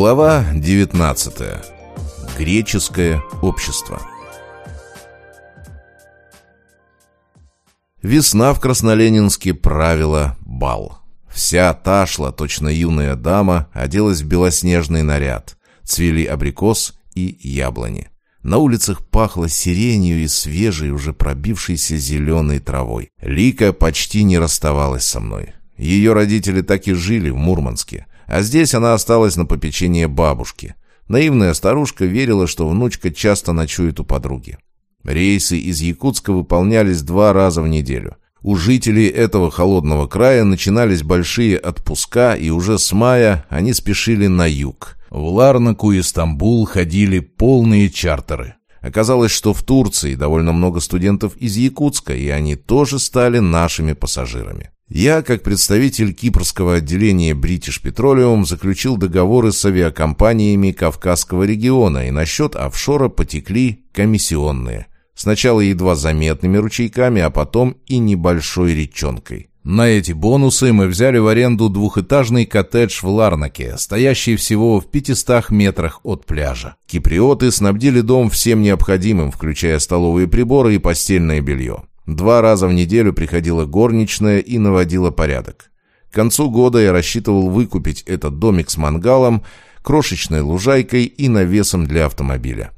Глава 19. Греческое общество. Весна в Красноленинске правила бал. Вся ташла, точно юная дама, оделась в белоснежный наряд. Цвели абрикос и яблони. На улицах пахло сиренью и свежей, уже пробившейся зеленой травой. Лика почти не расставалась со мной. Ее родители так и жили в Мурманске. А здесь она осталась на попечение бабушки. Наивная старушка верила, что внучка часто ночует у подруги. Рейсы из Якутска выполнялись два раза в неделю. У жителей этого холодного края начинались большие отпуска, и уже с мая они спешили на юг. В Ларнаку и Стамбул ходили полные чартеры. Оказалось, что в Турции довольно много студентов из Якутска, и они тоже стали нашими пассажирами. Я, как представитель кипрского отделения British Petroleum, заключил договоры с авиакомпаниями Кавказского региона, и на счет офшора потекли комиссионные. Сначала едва заметными ручейками, а потом и небольшой речонкой. На эти бонусы мы взяли в аренду двухэтажный коттедж в Ларнаке, стоящий всего в 500 метрах от пляжа. Киприоты снабдили дом всем необходимым, включая столовые приборы и постельное белье. Два раза в неделю приходила горничная и наводила порядок. К концу года я рассчитывал выкупить этот домик с мангалом, крошечной лужайкой и навесом для автомобиля.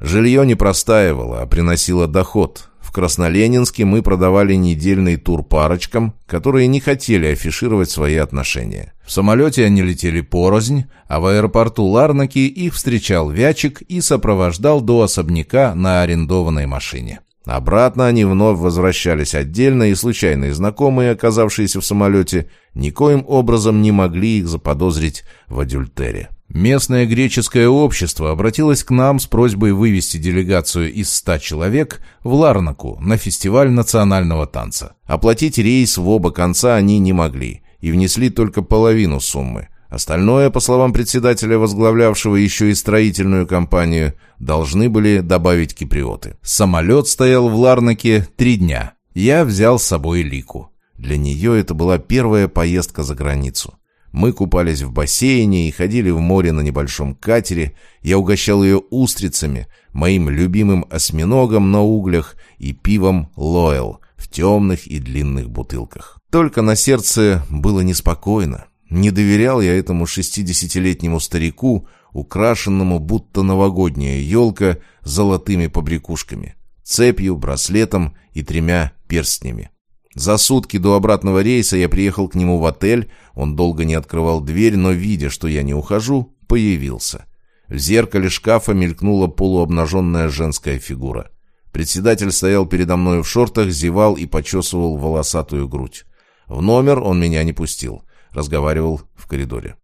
Жилье не простаивало, а приносило доход. В Красноленинске мы продавали недельный тур парочкам, которые не хотели афишировать свои отношения. В самолете они летели порознь, а в аэропорту Ларнаки их встречал Вячик и сопровождал до особняка на арендованной машине. Обратно они вновь возвращались отдельно, и случайные знакомые, оказавшиеся в самолете, никоим образом не могли их заподозрить в адюльтере. Местное греческое общество обратилось к нам с просьбой вывести делегацию из ста человек в Ларнаку на фестиваль национального танца. Оплатить рейс в оба конца они не могли и внесли только половину суммы. Остальное, по словам председателя, возглавлявшего еще и строительную компанию, должны были добавить киприоты. Самолет стоял в Ларнаке три дня. Я взял с собой Лику. Для нее это была первая поездка за границу. Мы купались в бассейне и ходили в море на небольшом катере. Я угощал ее устрицами, моим любимым осьминогом на углях и пивом «Лоэл» в темных и длинных бутылках. Только на сердце было неспокойно. Не доверял я этому шестидесятилетнему старику, украшенному будто новогодняя елка золотыми побрякушками, цепью, браслетом и тремя перстнями. За сутки до обратного рейса я приехал к нему в отель, он долго не открывал дверь, но, видя, что я не ухожу, появился. В зеркале шкафа мелькнула полуобнаженная женская фигура. Председатель стоял передо мной в шортах, зевал и почесывал волосатую грудь. В номер он меня не пустил разговаривал в коридоре.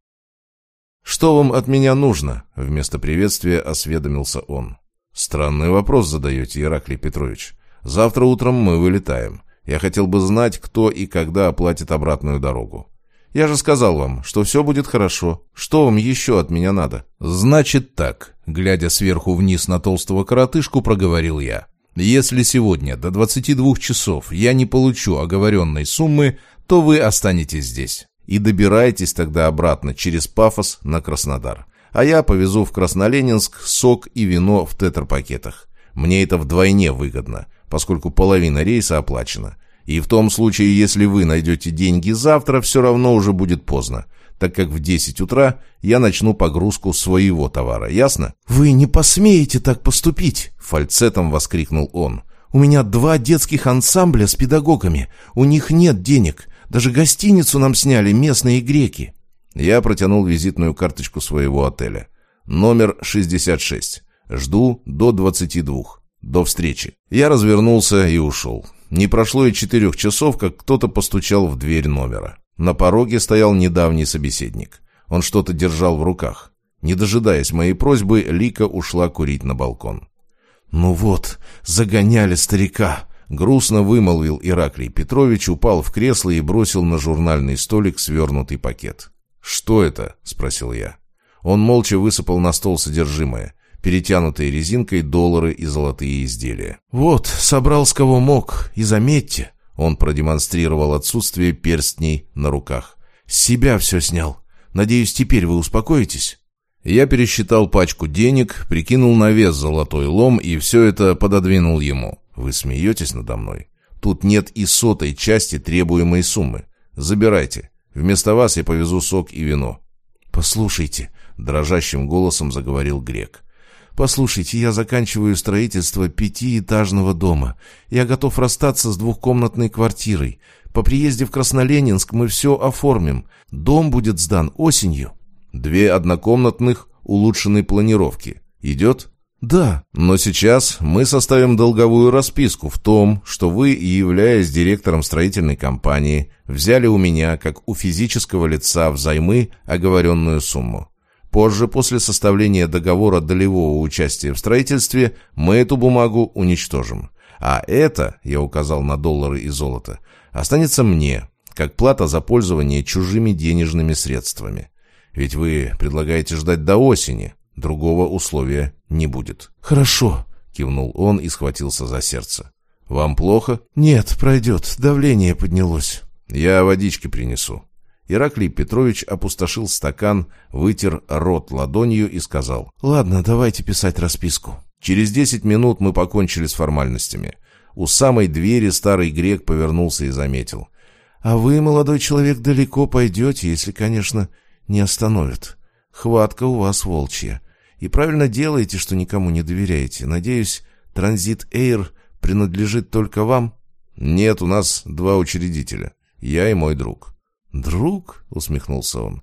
«Что вам от меня нужно?» — вместо приветствия осведомился он. «Странный вопрос задаете, Ираклий Петрович. Завтра утром мы вылетаем. Я хотел бы знать, кто и когда оплатит обратную дорогу. Я же сказал вам, что все будет хорошо. Что вам еще от меня надо?» «Значит так», — глядя сверху вниз на толстого коротышку, проговорил я. «Если сегодня до 22 часов я не получу оговоренной суммы, то вы останетесь здесь и добирайтесь тогда обратно через Пафос на Краснодар. А я повезу в Красноленинск сок и вино в тетрапакетах. Мне это вдвойне выгодно, поскольку половина рейса оплачена. И в том случае, если вы найдете деньги завтра, все равно уже будет поздно, так как в 10 утра я начну погрузку своего товара, ясно? «Вы не посмеете так поступить!» — фальцетом воскликнул он. «У меня два детских ансамбля с педагогами, у них нет денег, даже гостиницу нам сняли местные греки». Я протянул визитную карточку своего отеля. Номер 66. Жду до 22. До встречи. Я развернулся и ушел. Не прошло и четырех часов, как кто-то постучал в дверь номера. На пороге стоял недавний собеседник. Он что-то держал в руках. Не дожидаясь моей просьбы, Лика ушла курить на балкон. «Ну вот, загоняли старика», Грустно вымолвил Ираклий Петрович, упал в кресло и бросил на журнальный столик свернутый пакет. «Что это?» — спросил я. Он молча высыпал на стол содержимое. Перетянутые резинкой доллары и золотые изделия. «Вот, собрал с кого мог. И заметьте...» Он продемонстрировал отсутствие перстней на руках. «С себя все снял. Надеюсь, теперь вы успокоитесь?» Я пересчитал пачку денег, прикинул на вес золотой лом и все это пододвинул ему. Вы смеетесь надо мной? Тут нет и сотой части требуемой суммы. Забирайте. Вместо вас я повезу сок и вино. Послушайте, дрожащим голосом заговорил грек. Послушайте, я заканчиваю строительство пятиэтажного дома. Я готов расстаться с двухкомнатной квартирой. По приезде в Красноленинск мы все оформим. Дом будет сдан осенью. Две однокомнатных улучшенной планировки. Идет? Да. Но сейчас мы составим долговую расписку в том, что вы, являясь директором строительной компании, взяли у меня, как у физического лица, взаймы оговоренную сумму. Позже, после составления договора долевого участия в строительстве, мы эту бумагу уничтожим. А это, я указал на доллары и золото, останется мне, как плата за пользование чужими денежными средствами. Ведь вы предлагаете ждать до осени. Другого условия не будет. «Хорошо», — кивнул он и схватился за сердце. «Вам плохо?» «Нет, пройдет. Давление поднялось». «Я водички принесу». Ираклий Петрович опустошил стакан, вытер рот ладонью и сказал. «Ладно, давайте писать расписку». Через десять минут мы покончили с формальностями. У самой двери старый грек повернулся и заметил. «А вы, молодой человек, далеко пойдете, если, конечно, не остановят. Хватка у вас волчья. И правильно делаете, что никому не доверяете. Надеюсь, Транзит Эйр принадлежит только вам?» «Нет, у нас два учредителя. Я и мой друг». «Друг?» — усмехнулся он.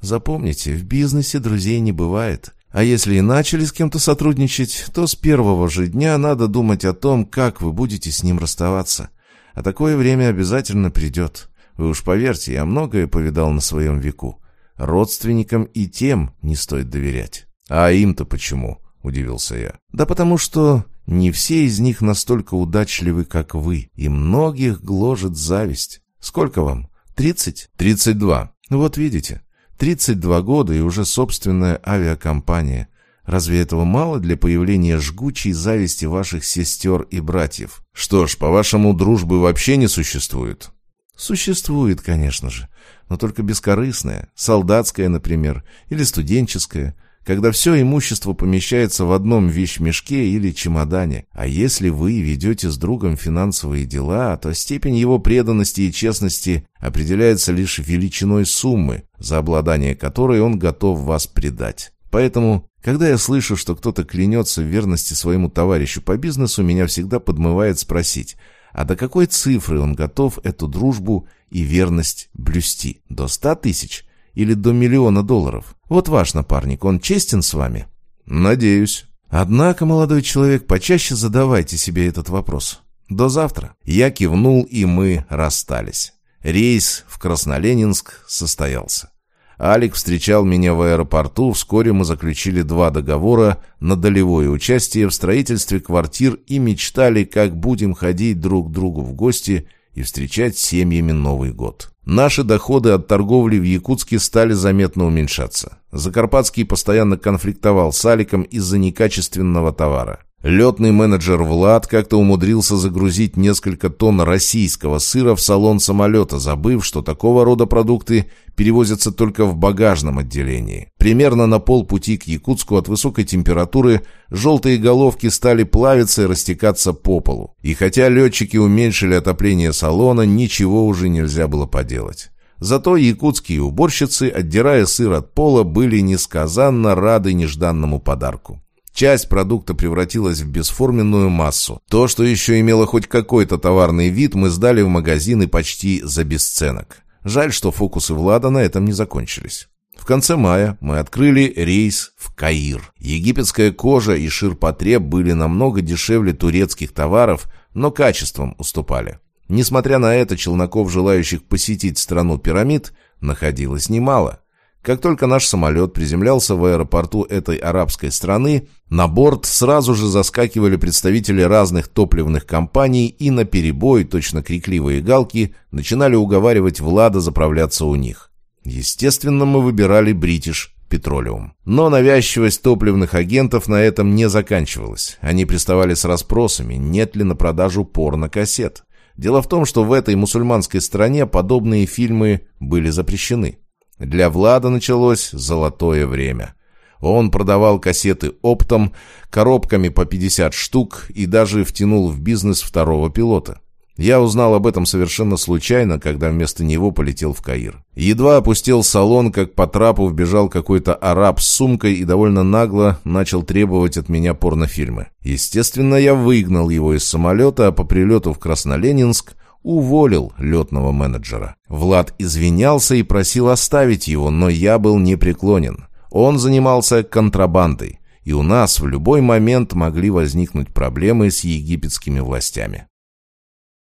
«Запомните, в бизнесе друзей не бывает. А если и начали с кем-то сотрудничать, то с первого же дня надо думать о том, как вы будете с ним расставаться. А такое время обязательно придет. Вы уж поверьте, я многое повидал на своем веку. Родственникам и тем не стоит доверять». «А им-то почему?» — удивился я. «Да потому что не все из них настолько удачливы, как вы, и многих гложет зависть. Сколько вам?» «Тридцать?» «Тридцать два». «Вот видите, тридцать два года и уже собственная авиакомпания. Разве этого мало для появления жгучей зависти ваших сестер и братьев?» «Что ж, по-вашему, дружбы вообще не существует?» «Существует, конечно же, но только бескорыстная, солдатская, например, или студенческая» когда все имущество помещается в одном вещмешке или чемодане. А если вы ведете с другом финансовые дела, то степень его преданности и честности определяется лишь величиной суммы, за обладание которой он готов вас предать. Поэтому, когда я слышу, что кто-то клянется в верности своему товарищу по бизнесу, меня всегда подмывает спросить, а до какой цифры он готов эту дружбу и верность блюсти? До ста тысяч? Или до миллиона долларов. Вот ваш напарник, он честен с вами? Надеюсь. Однако, молодой человек, почаще задавайте себе этот вопрос. До завтра. Я кивнул, и мы расстались. Рейс в Красноленинск состоялся. Алик встречал меня в аэропорту, вскоре мы заключили два договора на долевое участие в строительстве квартир и мечтали, как будем ходить друг к другу в гости и встречать семьями Новый год. Наши доходы от торговли в Якутске стали заметно уменьшаться. Закарпатский постоянно конфликтовал с Аликом из-за некачественного товара. Летный менеджер Влад как-то умудрился загрузить несколько тонн российского сыра в салон самолета, забыв, что такого рода продукты перевозятся только в багажном отделении. Примерно на полпути к Якутску от высокой температуры желтые головки стали плавиться и растекаться по полу. И хотя летчики уменьшили отопление салона, ничего уже нельзя было поделать. Зато якутские уборщицы, отдирая сыр от пола, были несказанно рады нежданному подарку. Часть продукта превратилась в бесформенную массу. То, что еще имело хоть какой-то товарный вид, мы сдали в магазины почти за бесценок. Жаль, что фокусы Влада на этом не закончились. В конце мая мы открыли рейс в Каир. Египетская кожа и ширпотреб были намного дешевле турецких товаров, но качеством уступали. Несмотря на это, челноков, желающих посетить страну пирамид, находилось немало. Как только наш самолет приземлялся в аэропорту этой арабской страны, на борт сразу же заскакивали представители разных топливных компаний и на перебой, точно крикливые галки, начинали уговаривать Влада заправляться у них. Естественно, мы выбирали British Petroleum. Но навязчивость топливных агентов на этом не заканчивалась. Они приставали с расспросами, нет ли на продажу порно-кассет. Дело в том, что в этой мусульманской стране подобные фильмы были запрещены. Для Влада началось золотое время. Он продавал кассеты оптом, коробками по 50 штук и даже втянул в бизнес второго пилота. Я узнал об этом совершенно случайно, когда вместо него полетел в Каир. Едва опустил салон, как по трапу вбежал какой-то араб с сумкой и довольно нагло начал требовать от меня порнофильмы. Естественно, я выгнал его из самолета, а по прилету в Красноленинск уволил летного менеджера. Влад извинялся и просил оставить его, но я был непреклонен. Он занимался контрабандой, и у нас в любой момент могли возникнуть проблемы с египетскими властями.